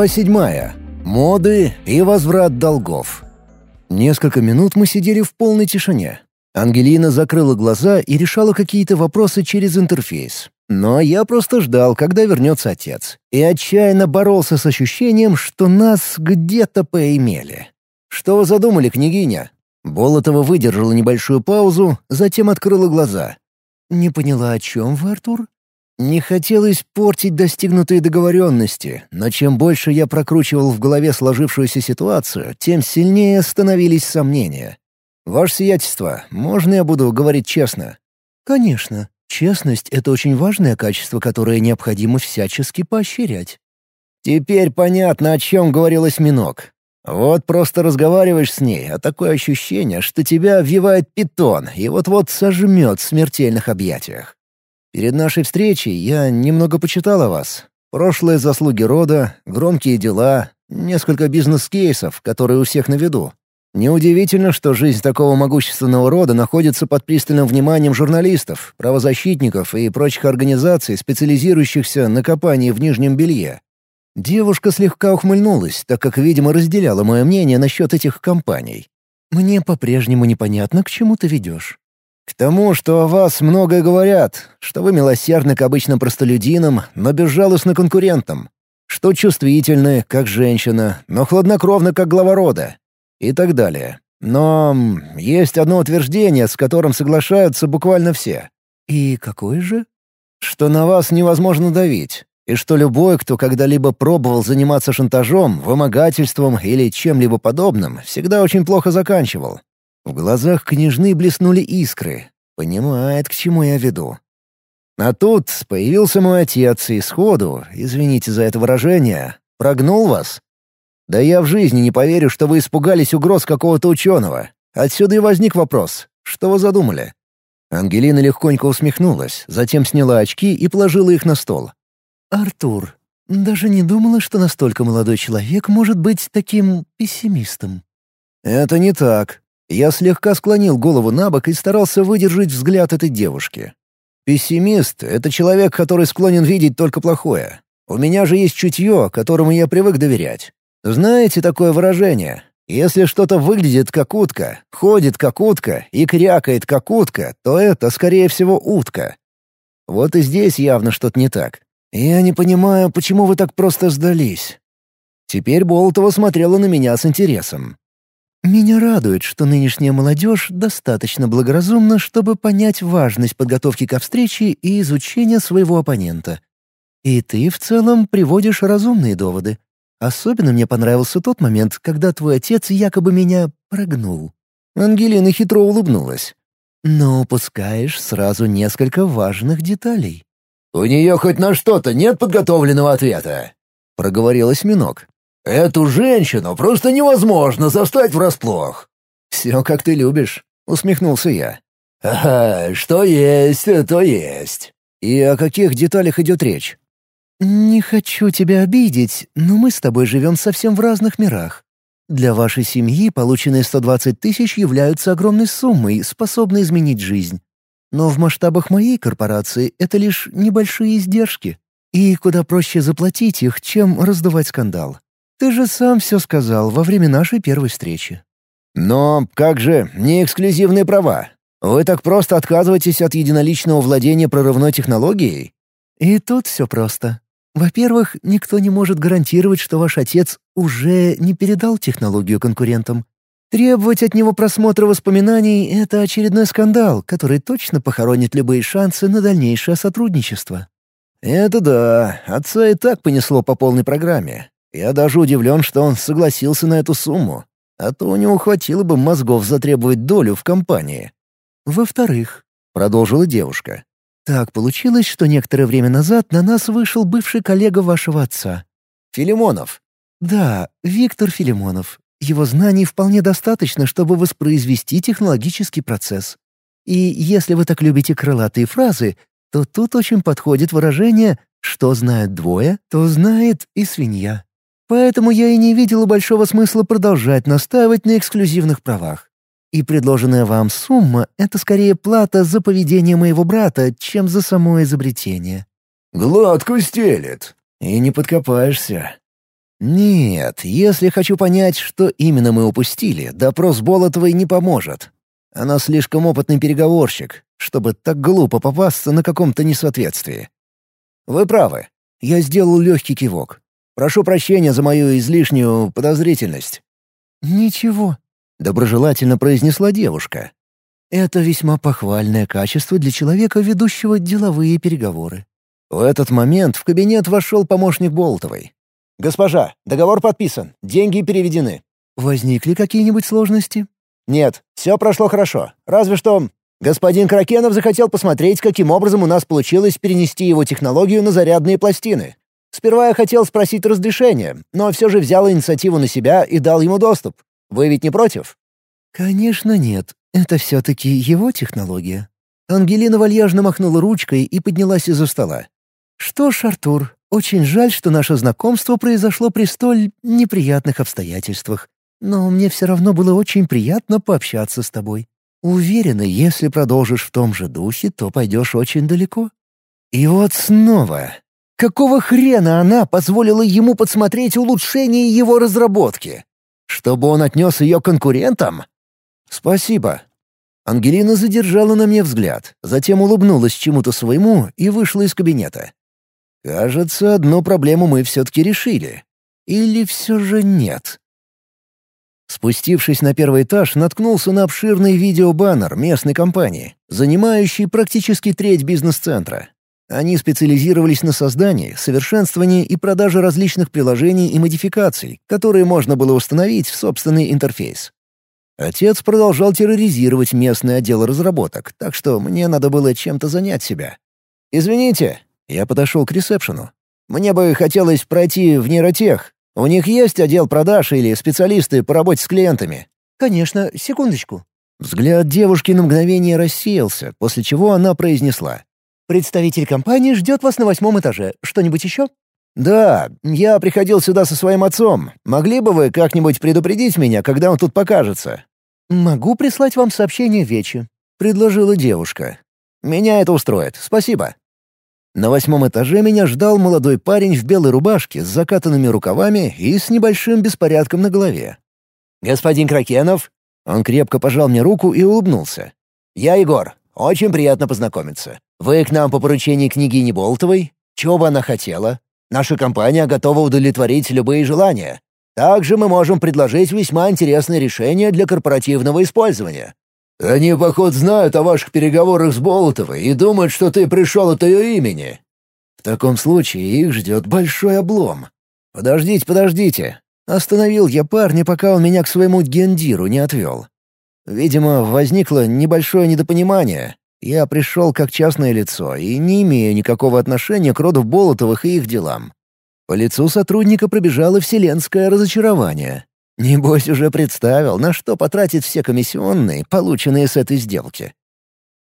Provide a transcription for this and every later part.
Глава седьмая. Моды и возврат долгов. Несколько минут мы сидели в полной тишине. Ангелина закрыла глаза и решала какие-то вопросы через интерфейс. Но я просто ждал, когда вернется отец. И отчаянно боролся с ощущением, что нас где-то поимели. «Что вы задумали, княгиня?» Болотова выдержала небольшую паузу, затем открыла глаза. «Не поняла, о чем вы, Артур?» Не хотелось портить достигнутые договоренности, но чем больше я прокручивал в голове сложившуюся ситуацию, тем сильнее становились сомнения. «Ваше сиятельство, можно я буду говорить честно?» «Конечно. Честность — это очень важное качество, которое необходимо всячески поощрять». «Теперь понятно, о чем говорил осьминог. Вот просто разговариваешь с ней, а такое ощущение, что тебя обвивает питон и вот-вот сожмет в смертельных объятиях. Перед нашей встречей я немного почитал о вас. Прошлые заслуги рода, громкие дела, несколько бизнес-кейсов, которые у всех на виду. Неудивительно, что жизнь такого могущественного рода находится под пристальным вниманием журналистов, правозащитников и прочих организаций, специализирующихся на копании в нижнем белье. Девушка слегка ухмыльнулась, так как, видимо, разделяла мое мнение насчет этих компаний. «Мне по-прежнему непонятно, к чему ты ведешь. К тому, что о вас многое говорят, что вы милосердны к обычным простолюдинам, но безжалостны конкурентам, что чувствительны, как женщина, но хладнокровны, как глава рода, и так далее. Но есть одно утверждение, с которым соглашаются буквально все. И какое же? Что на вас невозможно давить, и что любой, кто когда-либо пробовал заниматься шантажом, вымогательством или чем-либо подобным, всегда очень плохо заканчивал. В глазах княжны блеснули искры. Понимает, к чему я веду. А тут появился мой отец и сходу, извините за это выражение, прогнул вас. Да я в жизни не поверю, что вы испугались угроз какого-то ученого. Отсюда и возник вопрос. Что вы задумали? Ангелина легконько усмехнулась, затем сняла очки и положила их на стол. «Артур, даже не думала, что настолько молодой человек может быть таким пессимистом». «Это не так. Я слегка склонил голову на бок и старался выдержать взгляд этой девушки. Пессимист — это человек, который склонен видеть только плохое. У меня же есть чутье, которому я привык доверять. Знаете такое выражение? Если что-то выглядит как утка, ходит как утка и крякает как утка, то это, скорее всего, утка. Вот и здесь явно что-то не так. Я не понимаю, почему вы так просто сдались. Теперь Болотова смотрела на меня с интересом. Меня радует, что нынешняя молодежь достаточно благоразумна, чтобы понять важность подготовки ко встрече и изучения своего оппонента. И ты в целом приводишь разумные доводы. Особенно мне понравился тот момент, когда твой отец якобы меня прогнул. Ангелина хитро улыбнулась. Но упускаешь сразу несколько важных деталей. «У нее хоть на что-то нет подготовленного ответа?» — проговорил осьминог. Эту женщину просто невозможно застать врасплох». «Все как ты любишь», — усмехнулся я. «Ага, что есть, то есть». «И о каких деталях идет речь?» «Не хочу тебя обидеть, но мы с тобой живем совсем в разных мирах. Для вашей семьи полученные 120 тысяч являются огромной суммой, способной изменить жизнь. Но в масштабах моей корпорации это лишь небольшие издержки. И куда проще заплатить их, чем раздувать скандал. Ты же сам все сказал во время нашей первой встречи». «Но как же не эксклюзивные права? Вы так просто отказываетесь от единоличного владения прорывной технологией?» «И тут все просто. Во-первых, никто не может гарантировать, что ваш отец уже не передал технологию конкурентам. Требовать от него просмотра воспоминаний — это очередной скандал, который точно похоронит любые шансы на дальнейшее сотрудничество». «Это да, отца и так понесло по полной программе. Я даже удивлен, что он согласился на эту сумму, а то у него хватило бы мозгов затребовать долю в компании. «Во-вторых», — продолжила девушка, — «так получилось, что некоторое время назад на нас вышел бывший коллега вашего отца». «Филимонов?» «Да, Виктор Филимонов. Его знаний вполне достаточно, чтобы воспроизвести технологический процесс. И если вы так любите крылатые фразы, то тут очень подходит выражение «что знают двое, то знает и свинья». Поэтому я и не видела большого смысла продолжать настаивать на эксклюзивных правах. И предложенная вам сумма — это скорее плата за поведение моего брата, чем за само изобретение». «Гладко стелет». «И не подкопаешься». Нет, если хочу понять, что именно мы упустили, допрос Болотовой не поможет. Она слишком опытный переговорщик, чтобы так глупо попасться на каком-то несоответствии. Вы правы. Я сделал легкий кивок. Прошу прощения за мою излишнюю подозрительность. «Ничего», — доброжелательно произнесла девушка. «Это весьма похвальное качество для человека, ведущего деловые переговоры». В этот момент в кабинет вошел помощник Болтовой. «Госпожа, договор подписан, деньги переведены». «Возникли какие-нибудь сложности?» «Нет, все прошло хорошо. Разве что господин Кракенов захотел посмотреть, каким образом у нас получилось перенести его технологию на зарядные пластины. Сперва я хотел спросить разрешения, но все же взял инициативу на себя и дал ему доступ. Вы ведь не против?» «Конечно нет. Это все-таки его технология». Ангелина вальяжно махнула ручкой и поднялась из-за стола. «Что ж, Артур, очень жаль, что наше знакомство произошло при столь неприятных обстоятельствах. Но мне все равно было очень приятно пообщаться с тобой. Уверена, если продолжишь в том же духе, то пойдешь очень далеко». И вот снова. Какого хрена она позволила ему подсмотреть улучшение его разработки? Чтобы он отнес ее конкурентам? «Спасибо». Ангелина задержала на мне взгляд, затем улыбнулась чему-то своему и вышла из кабинета. Кажется, одну проблему мы все-таки решили. Или все же нет? Спустившись на первый этаж, наткнулся на обширный видеобаннер местной компании, занимающий практически треть бизнес-центра. Они специализировались на создании, совершенствовании и продаже различных приложений и модификаций, которые можно было установить в собственный интерфейс. Отец продолжал терроризировать местный отдел разработок, так что мне надо было чем-то занять себя. «Извините, я подошел к ресепшену. «Мне бы хотелось пройти в нейротех. У них есть отдел продаж или специалисты по работе с клиентами?» «Конечно, секундочку». Взгляд девушки на мгновение рассеялся, после чего она произнесла. «Представитель компании ждет вас на восьмом этаже. Что-нибудь еще?» «Да, я приходил сюда со своим отцом. Могли бы вы как-нибудь предупредить меня, когда он тут покажется?» «Могу прислать вам сообщение Вечи», — предложила девушка. «Меня это устроит. Спасибо». На восьмом этаже меня ждал молодой парень в белой рубашке с закатанными рукавами и с небольшим беспорядком на голове. «Господин Кракенов?» Он крепко пожал мне руку и улыбнулся. «Я Егор. Очень приятно познакомиться. Вы к нам по поручению княгини Болтовой? Чего бы она хотела? Наша компания готова удовлетворить любые желания. Также мы можем предложить весьма интересное решение для корпоративного использования. Они, поход, знают о ваших переговорах с Болотовой и думают, что ты пришел от ее имени. В таком случае их ждет большой облом. Подождите, подождите. Остановил я парня, пока он меня к своему гендиру не отвел. Видимо, возникло небольшое недопонимание. Я пришел как частное лицо и не имею никакого отношения к роду Болотовых и их делам. По лицу сотрудника пробежало вселенское разочарование. Небось, уже представил, на что потратить все комиссионные, полученные с этой сделки.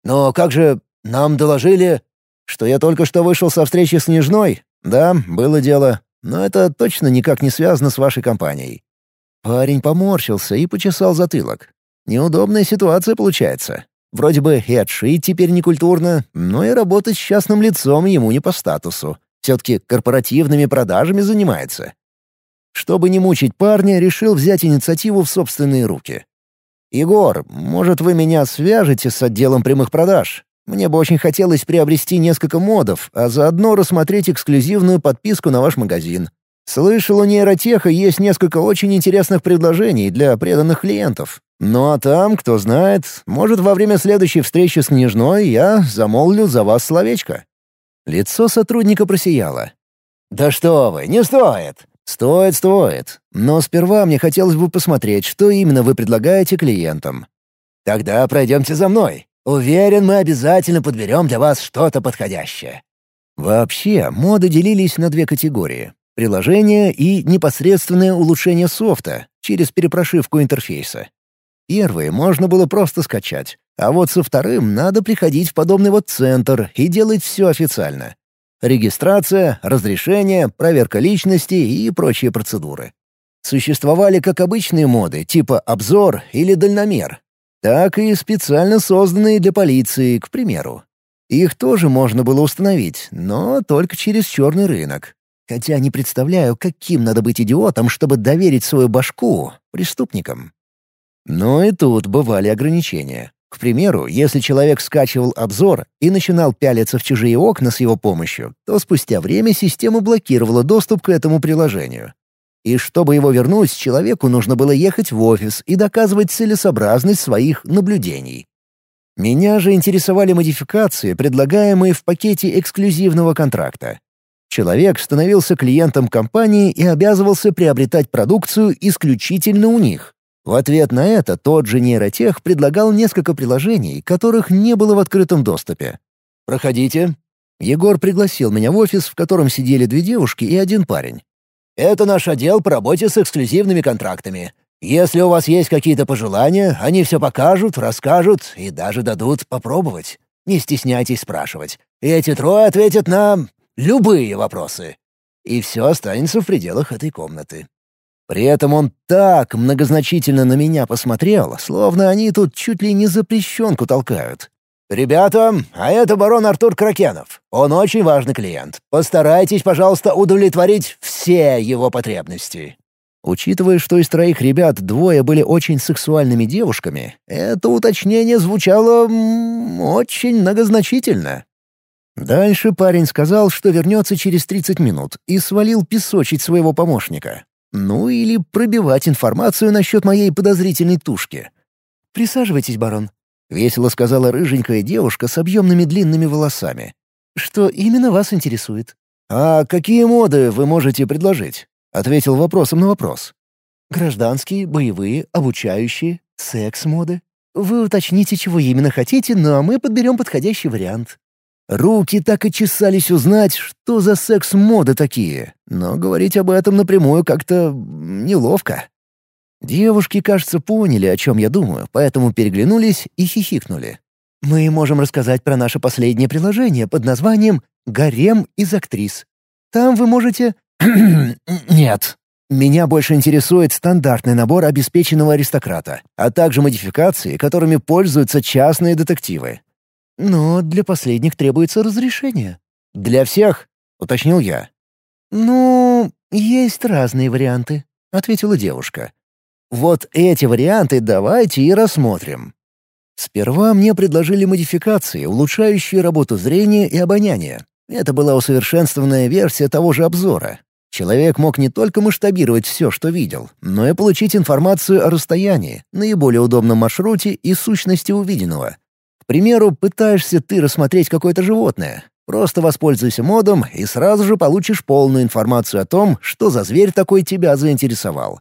«Но как же нам доложили, что я только что вышел со встречи с Нежной? Да, было дело, но это точно никак не связано с вашей компанией». Парень поморщился и почесал затылок. Неудобная ситуация получается. Вроде бы и отшить теперь некультурно, но и работать с частным лицом ему не по статусу. Все-таки корпоративными продажами занимается. Чтобы не мучить парня, решил взять инициативу в собственные руки. «Егор, может, вы меня свяжете с отделом прямых продаж? Мне бы очень хотелось приобрести несколько модов, а заодно рассмотреть эксклюзивную подписку на ваш магазин. Слышал, у нейротеха есть несколько очень интересных предложений для преданных клиентов. Ну а там, кто знает, может, во время следующей встречи с княжной я замолвлю за вас словечко». Лицо сотрудника просияло. «Да что вы, не стоит! «Стоит, стоит. Но сперва мне хотелось бы посмотреть, что именно вы предлагаете клиентам». «Тогда пройдемте за мной. Уверен, мы обязательно подберем для вас что-то подходящее». Вообще, моды делились на две категории — приложение и непосредственное улучшение софта через перепрошивку интерфейса. Первые можно было просто скачать, а вот со вторым надо приходить в подобный вот центр и делать все официально. Регистрация, разрешение, проверка личности и прочие процедуры. Существовали как обычные моды типа «обзор» или «дальномер», так и специально созданные для полиции, к примеру. Их тоже можно было установить, но только через черный рынок. Хотя не представляю, каким надо быть идиотом, чтобы доверить свою башку преступникам. Но и тут бывали ограничения. К примеру, если человек скачивал обзор и начинал пялиться в чужие окна с его помощью, то спустя время система блокировала доступ к этому приложению. И чтобы его вернуть, человеку нужно было ехать в офис и доказывать целесообразность своих наблюдений. Меня же интересовали модификации, предлагаемые в пакете эксклюзивного контракта. Человек становился клиентом компании и обязывался приобретать продукцию исключительно у них. В ответ на это тот же нейротех предлагал несколько приложений, которых не было в открытом доступе. «Проходите». Егор пригласил меня в офис, в котором сидели две девушки и один парень. «Это наш отдел по работе с эксклюзивными контрактами. Если у вас есть какие-то пожелания, они все покажут, расскажут и даже дадут попробовать. Не стесняйтесь спрашивать. Эти трое ответят на любые вопросы. И все останется в пределах этой комнаты. При этом он так многозначительно на меня посмотрел, словно они тут чуть ли не запрещенку толкают. «Ребята, а это барон Артур Кракенов. Он очень важный клиент. Постарайтесь, пожалуйста, удовлетворить все его потребности». Учитывая, что из троих ребят двое были очень сексуальными девушками, это уточнение звучало очень многозначительно. Дальше парень сказал, что вернется через 30 минут, и свалил песочить своего помощника. Ну или пробивать информацию насчет моей подозрительной тушки. «Присаживайтесь, барон», — весело сказала рыженькая девушка с объемными длинными волосами. «Что именно вас интересует?» «А какие моды вы можете предложить?» — ответил вопросом на вопрос. «Гражданские, боевые, обучающие, секс-моды. Вы уточните, чего именно хотите, ну а мы подберем подходящий вариант. Руки так и чесались узнать, что за секс-моды такие, но говорить об этом напрямую как-то неловко. Девушки, кажется, поняли, о чем я думаю, поэтому переглянулись и хихикнули. «Мы можем рассказать про наше последнее приложение под названием «Гарем из актрис». Там вы можете...» «Нет», меня больше интересует стандартный набор обеспеченного аристократа, а также модификации, которыми пользуются частные детективы. Но для последних требуется разрешение. «Для всех?» — уточнил я. «Ну, есть разные варианты», — ответила девушка. «Вот эти варианты давайте и рассмотрим». Сперва мне предложили модификации, улучшающие работу зрения и обоняния. Это была усовершенствованная версия того же обзора. Человек мог не только масштабировать все, что видел, но и получить информацию о расстоянии, наиболее удобном маршруте и сущности увиденного примеру, пытаешься ты рассмотреть какое-то животное. Просто воспользуйся модом и сразу же получишь полную информацию о том, что за зверь такой тебя заинтересовал.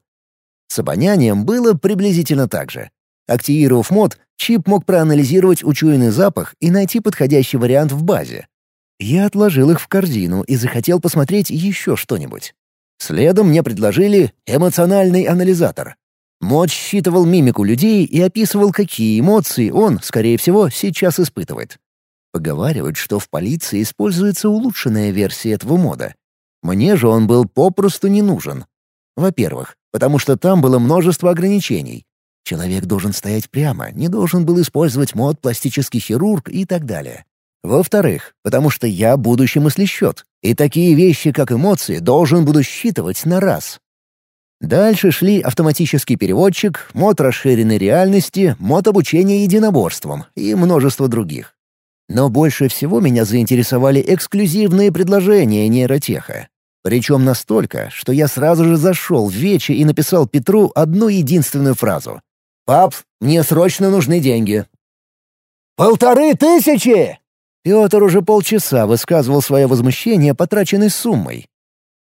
С обонянием было приблизительно так же. Активировав мод, чип мог проанализировать учуянный запах и найти подходящий вариант в базе. Я отложил их в корзину и захотел посмотреть еще что-нибудь. Следом мне предложили эмоциональный анализатор. Мод считывал мимику людей и описывал, какие эмоции он, скорее всего, сейчас испытывает. Поговаривают, что в полиции используется улучшенная версия этого мода. Мне же он был попросту не нужен. Во-первых, потому что там было множество ограничений. Человек должен стоять прямо, не должен был использовать мод пластический хирург и так далее. Во-вторых, потому что я будущий мыслещет, и такие вещи, как эмоции, должен буду считывать на раз. Дальше шли автоматический переводчик, мод расширенной реальности, мод обучения единоборством и множество других. Но больше всего меня заинтересовали эксклюзивные предложения нейротеха. Причем настолько, что я сразу же зашел в Вечи и написал Петру одну единственную фразу. «Пап, мне срочно нужны деньги». «Полторы тысячи!» Петр уже полчаса высказывал свое возмущение потраченной суммой,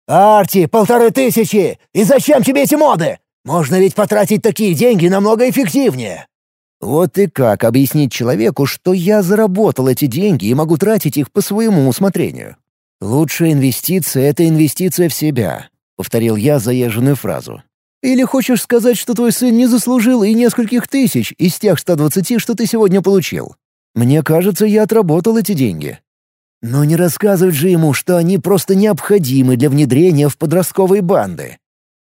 «Арти, полторы тысячи! И зачем тебе эти моды? Можно ведь потратить такие деньги намного эффективнее!» Вот и как объяснить человеку, что я заработал эти деньги и могу тратить их по своему усмотрению? «Лучшая инвестиция — это инвестиция в себя», — повторил я заезженную фразу. «Или хочешь сказать, что твой сын не заслужил и нескольких тысяч из тех 120, что ты сегодня получил? Мне кажется, я отработал эти деньги. Но не рассказывать же ему, что они просто необходимы для внедрения в подростковые банды.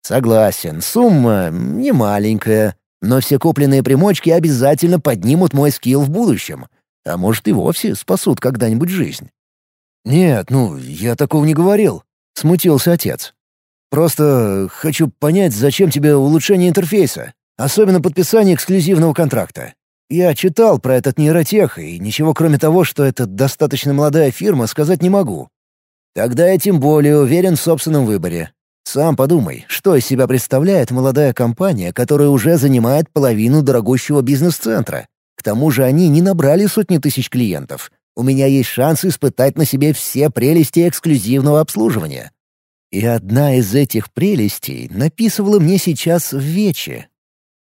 Согласен, сумма не маленькая, но все купленные примочки обязательно поднимут мой скилл в будущем, а может и вовсе спасут когда-нибудь жизнь. Нет, ну, я такого не говорил. — смутился отец. «Просто хочу понять, зачем тебе улучшение интерфейса, особенно подписание эксклюзивного контракта. Я читал про этот нейротех, и ничего кроме того, что это достаточно молодая фирма, сказать не могу. Тогда я тем более уверен в собственном выборе. Сам подумай, что из себя представляет молодая компания, которая уже занимает половину дорогущего бизнес-центра. К тому же они не набрали сотни тысяч клиентов. У меня есть шанс испытать на себе все прелести эксклюзивного обслуживания. И одна из этих прелестей написывала мне сейчас в Вече.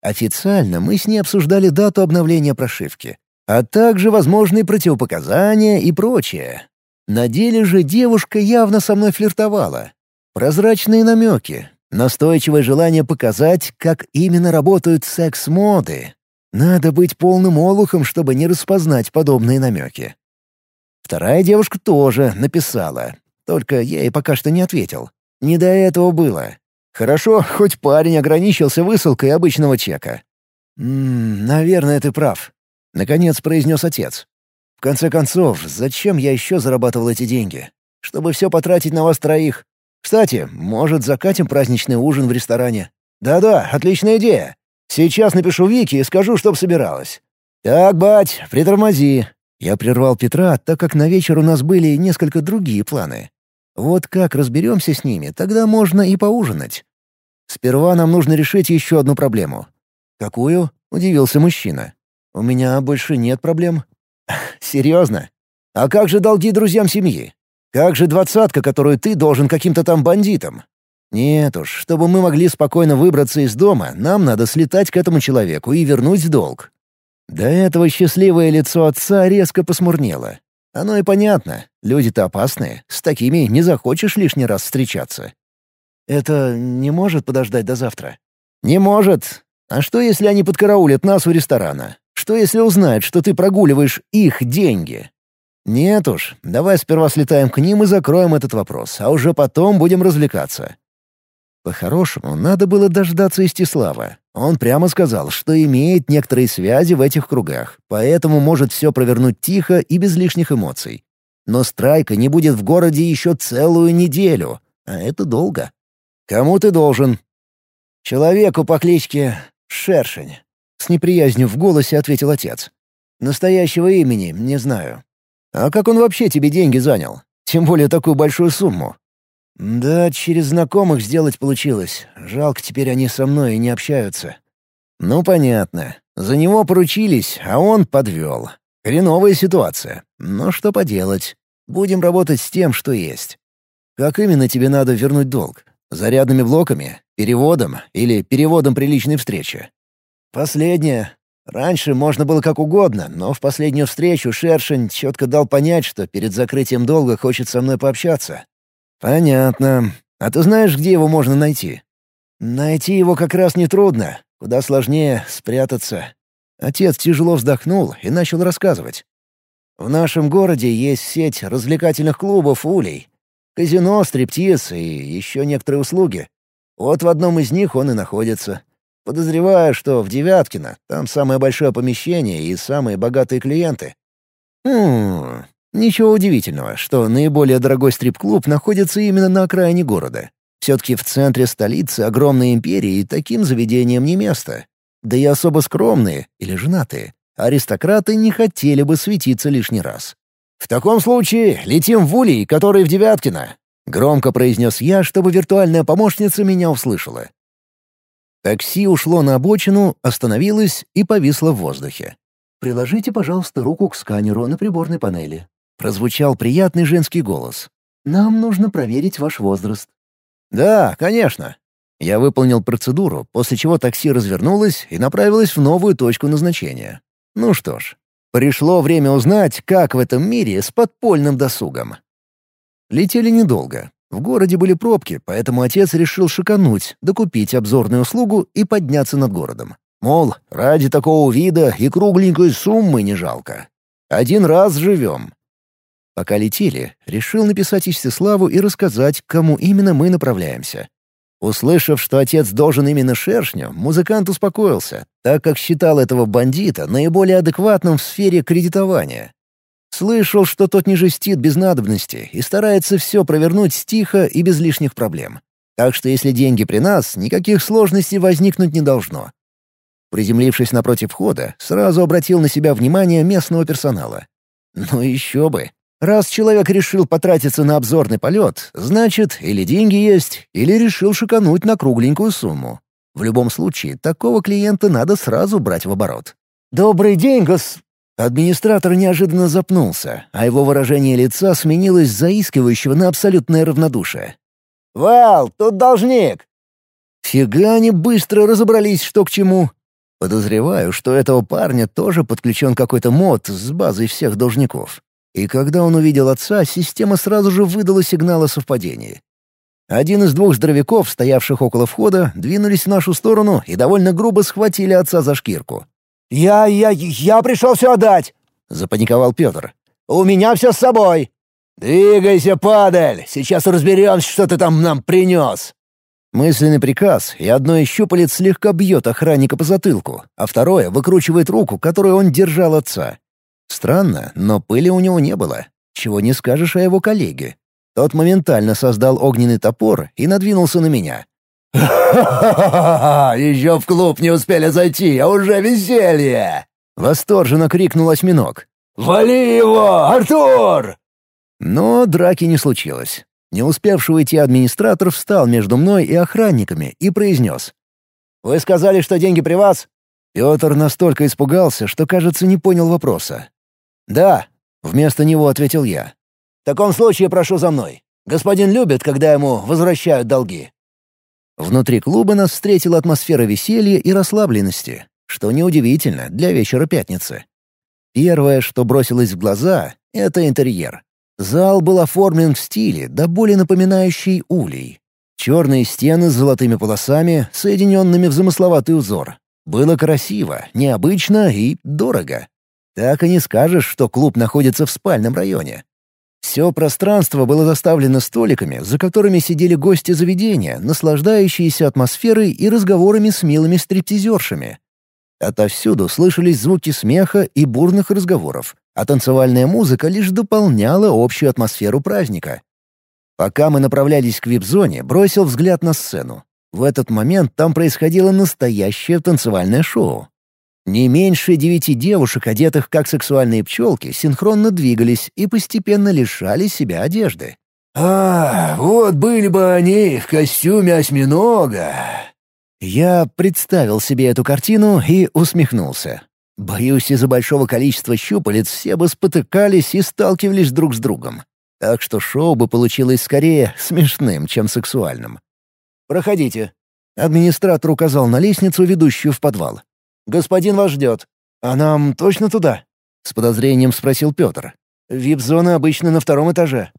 Официально мы с ней обсуждали дату обновления прошивки, а также возможные противопоказания и прочее. На деле же девушка явно со мной флиртовала. Прозрачные намеки, настойчивое желание показать, как именно работают секс-моды. Надо быть полным олухом, чтобы не распознать подобные намеки. Вторая девушка тоже написала, только я ей пока что не ответил. Не до этого было. Хорошо, хоть парень ограничился высылкой обычного чека. «М наверное, ты прав», — наконец произнес отец. «В конце концов, зачем я еще зарабатывал эти деньги? Чтобы все потратить на вас троих. Кстати, может, закатим праздничный ужин в ресторане? Да-да, отличная идея. Сейчас напишу Вике и скажу, чтоб собиралась. Так, бать, притормози. Я прервал Петра, так как на вечер у нас были несколько другие планы. Вот как разберемся с ними, тогда можно и поужинать. Сперва нам нужно решить еще одну проблему. «Какую?» — удивился мужчина. «У меня больше нет проблем». «Серьезно? А как же долги друзьям семьи? Как же двадцатка, которую ты должен каким-то там бандитам? Нет уж, чтобы мы могли спокойно выбраться из дома, нам надо слетать к этому человеку и вернуть долг». До этого счастливое лицо отца резко посмурнело. Оно и понятно. Люди-то опасные. С такими не захочешь лишний раз встречаться. Это не может подождать до завтра? Не может. А что, если они подкараулят нас у ресторана? Что, если узнают, что ты прогуливаешь их деньги? Нет уж, давай сперва слетаем к ним и закроем этот вопрос, а уже потом будем развлекаться. По-хорошему, надо было дождаться Истислава. Он прямо сказал, что имеет некоторые связи в этих кругах, поэтому может все провернуть тихо и без лишних эмоций. Но Страйка не будет в городе еще целую неделю, а это долго. Кому ты должен? Человеку по кличке Шершень. С неприязнью в голосе ответил отец. Настоящего имени не знаю. А как он вообще тебе деньги занял? Тем более такую большую сумму. «Да, через знакомых сделать получилось. Жалко, теперь они со мной и не общаются». «Ну, понятно. За него поручились, а он подвел. Хреновая ситуация. Но что поделать. Будем работать с тем, что есть. Как именно тебе надо вернуть долг? Зарядными блоками? Переводом? Или переводом при личной встрече?» «Последнее. Раньше можно было как угодно, но в последнюю встречу Шершень четко дал понять, что перед закрытием долга хочет со мной пообщаться. «Понятно. А ты знаешь, где его можно найти?» «Найти его как раз нетрудно. Куда сложнее спрятаться». Отец тяжело вздохнул и начал рассказывать. «В нашем городе есть сеть развлекательных клубов «Улей». Казино, стриптиз и еще некоторые услуги. Вот в одном из них он и находится. Подозреваю, что в Девяткино. Там самое большое помещение и самые богатые клиенты. Хм, Ничего удивительного, что наиболее дорогой стрип-клуб находится именно на окраине города. Все-таки в центре столицы огромной империи таким заведением не место. Да и особо скромные или женатые аристократы не хотели бы светиться лишний раз. «В таком случае летим в Улей, который в Девяткино», — громко произнес я, чтобы виртуальная помощница меня услышала. Такси ушло на обочину, остановилось и повисло в воздухе. «Приложите, пожалуйста, руку к сканеру на приборной панели», Прозвучал приятный женский голос. «Нам нужно проверить ваш возраст». «Да, конечно». Я выполнил процедуру, после чего такси развернулось и направилось в новую точку назначения. Ну что ж, пришло время узнать, как в этом мире с подпольным досугом. Летели недолго. В городе были пробки, поэтому отец решил шикануть, докупить обзорную услугу и подняться над городом. Мол, ради такого вида и кругленькой суммы не жалко. Один раз живем, Пока летели, решил написать Истиславу и рассказать, к кому именно мы направляемся. Услышав, что отец должен именно шершню, музыкант успокоился, так как считал этого бандита наиболее адекватным в сфере кредитования. Слышал, что тот не жестит без надобности и старается все провернуть тихо и без лишних проблем. Так что если деньги при нас, никаких сложностей возникнуть не должно. Приземлившись напротив входа, сразу обратил на себя внимание местного персонала. Ну еще бы. Раз человек решил потратиться на обзорный полет, значит, или деньги есть, или решил шикануть на кругленькую сумму. В любом случае, такого клиента надо сразу брать в оборот. «Добрый день, гос...» Администратор неожиданно запнулся, а его выражение лица сменилось с заискивающего на абсолютное равнодушие. «Вал, тут должник!» Фига они быстро разобрались, что к чему. Подозреваю, что этого парня тоже подключен какой-то мод с базой всех должников. И когда он увидел отца, система сразу же выдала сигнал о совпадении. Один из двух здоровяков, стоявших около входа, двинулись в нашу сторону и довольно грубо схватили отца за шкирку. «Я... я... я пришел все отдать!» — запаниковал Петр. «У меня все с собой!» «Двигайся, падаль! Сейчас разберемся, что ты там нам принес!» Мысленный приказ, и одно из щупалец слегка бьет охранника по затылку, а второе выкручивает руку, которую он держал отца. Странно, но пыли у него не было. Чего не скажешь о его коллеге. Тот моментально создал огненный топор и надвинулся на меня. «Ха-ха-ха! Еще в клуб не успели зайти, а уже веселье!» Восторженно крикнул осьминог. «Вали его, Артур!» Но драки не случилось. Не успевший уйти администратор встал между мной и охранниками и произнес. «Вы сказали, что деньги при вас?» Петр настолько испугался, что, кажется, не понял вопроса. «Да», — вместо него ответил я. «В таком случае прошу за мной. Господин любит, когда ему возвращают долги». Внутри клуба нас встретила атмосфера веселья и расслабленности, что неудивительно для вечера пятницы. Первое, что бросилось в глаза — это интерьер. Зал был оформлен в стиле, да более напоминающий улей. Черные стены с золотыми полосами, соединенными в замысловатый узор. Было красиво, необычно и дорого. Так и не скажешь, что клуб находится в спальном районе. Все пространство было заставлено столиками, за которыми сидели гости заведения, наслаждающиеся атмосферой и разговорами с милыми стриптизершами. Отовсюду слышались звуки смеха и бурных разговоров, а танцевальная музыка лишь дополняла общую атмосферу праздника. Пока мы направлялись к вип-зоне, бросил взгляд на сцену. В этот момент там происходило настоящее танцевальное шоу. Не меньше девяти девушек, одетых как сексуальные пчелки, синхронно двигались и постепенно лишали себя одежды. «А, вот были бы они в костюме осьминога!» Я представил себе эту картину и усмехнулся. Боюсь, из-за большого количества щупалец все бы спотыкались и сталкивались друг с другом. Так что шоу бы получилось скорее смешным, чем сексуальным. «Проходите». Администратор указал на лестницу, ведущую в подвал. Господин вас ждет. А нам точно туда?» — с подозрением спросил Петр. «Вип-зона обычно на втором этаже».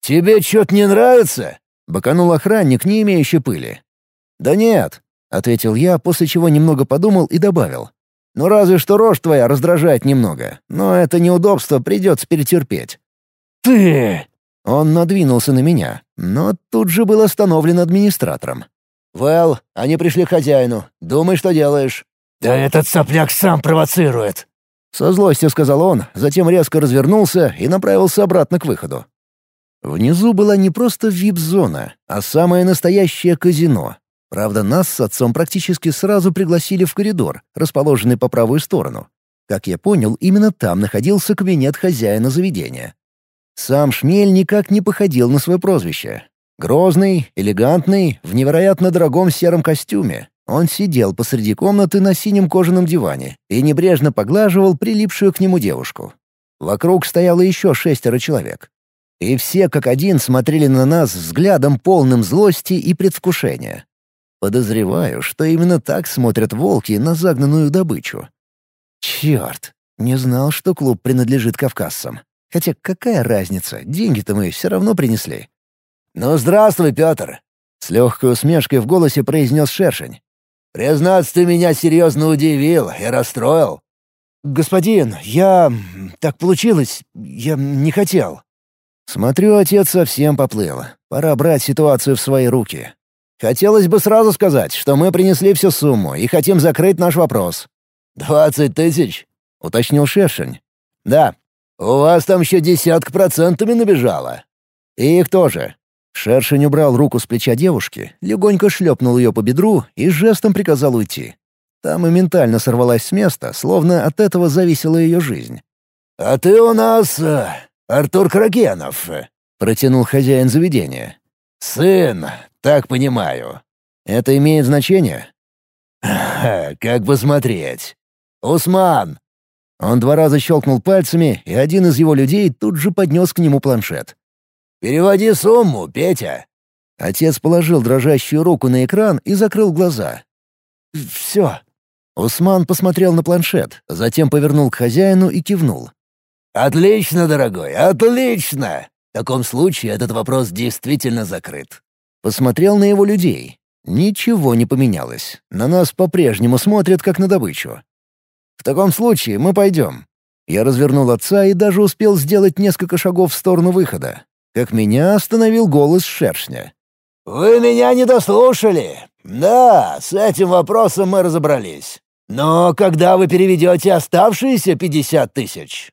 «Тебе что-то не нравится?» — баканул охранник, не имеющий пыли. «Да нет», — ответил я, после чего немного подумал и добавил. «Ну разве что рожь твоя раздражает немного, но это неудобство придется перетерпеть». «Ты!» Он надвинулся на меня, но тут же был остановлен администратором. «Вэл, они пришли к хозяину. Думай, что делаешь». «Да этот сопляк сам провоцирует!» Со злостью сказал он, затем резко развернулся и направился обратно к выходу. Внизу была не просто вип-зона, а самое настоящее казино. Правда, нас с отцом практически сразу пригласили в коридор, расположенный по правую сторону. Как я понял, именно там находился кабинет хозяина заведения. Сам Шмель никак не походил на свое прозвище. Грозный, элегантный, в невероятно дорогом сером костюме, он сидел посреди комнаты на синем кожаном диване и небрежно поглаживал прилипшую к нему девушку. Вокруг стояло еще шестеро человек. И все как один смотрели на нас взглядом полным злости и предвкушения. Подозреваю, что именно так смотрят волки на загнанную добычу. Черт, не знал, что клуб принадлежит кавказцам. Хотя какая разница, деньги-то мы все равно принесли. «Ну, здравствуй, Петр!» — с легкой усмешкой в голосе произнес Шершень. Признаться, ты меня серьезно удивил и расстроил». «Господин, я... так получилось. Я не хотел». Смотрю, отец совсем поплыл. Пора брать ситуацию в свои руки. Хотелось бы сразу сказать, что мы принесли всю сумму и хотим закрыть наш вопрос. «Двадцать тысяч?» — уточнил Шершень. «Да». У вас там еще десятка процентами набежало». «И их тоже». Шершень убрал руку с плеча девушки, легонько шлепнул ее по бедру и жестом приказал уйти. Та моментально сорвалась с места, словно от этого зависела ее жизнь. «А ты у нас... Э, Артур Кракенов», — протянул хозяин заведения. «Сын, так понимаю». «Это имеет значение?» «Как посмотреть. Усман!» Он два раза щелкнул пальцами, и один из его людей тут же поднес к нему планшет. «Переводи сумму, Петя!» Отец положил дрожащую руку на экран и закрыл глаза. «Все». Усман посмотрел на планшет, затем повернул к хозяину и кивнул. «Отлично, дорогой, отлично! В таком случае этот вопрос действительно закрыт». Посмотрел на его людей. Ничего не поменялось. На нас по-прежнему смотрят, как на добычу. «В таком случае мы пойдем». Я развернул отца и даже успел сделать несколько шагов в сторону выхода. Как меня остановил голос шершня. «Вы меня не дослушали. Да, с этим вопросом мы разобрались. Но когда вы переведете оставшиеся пятьдесят тысяч?»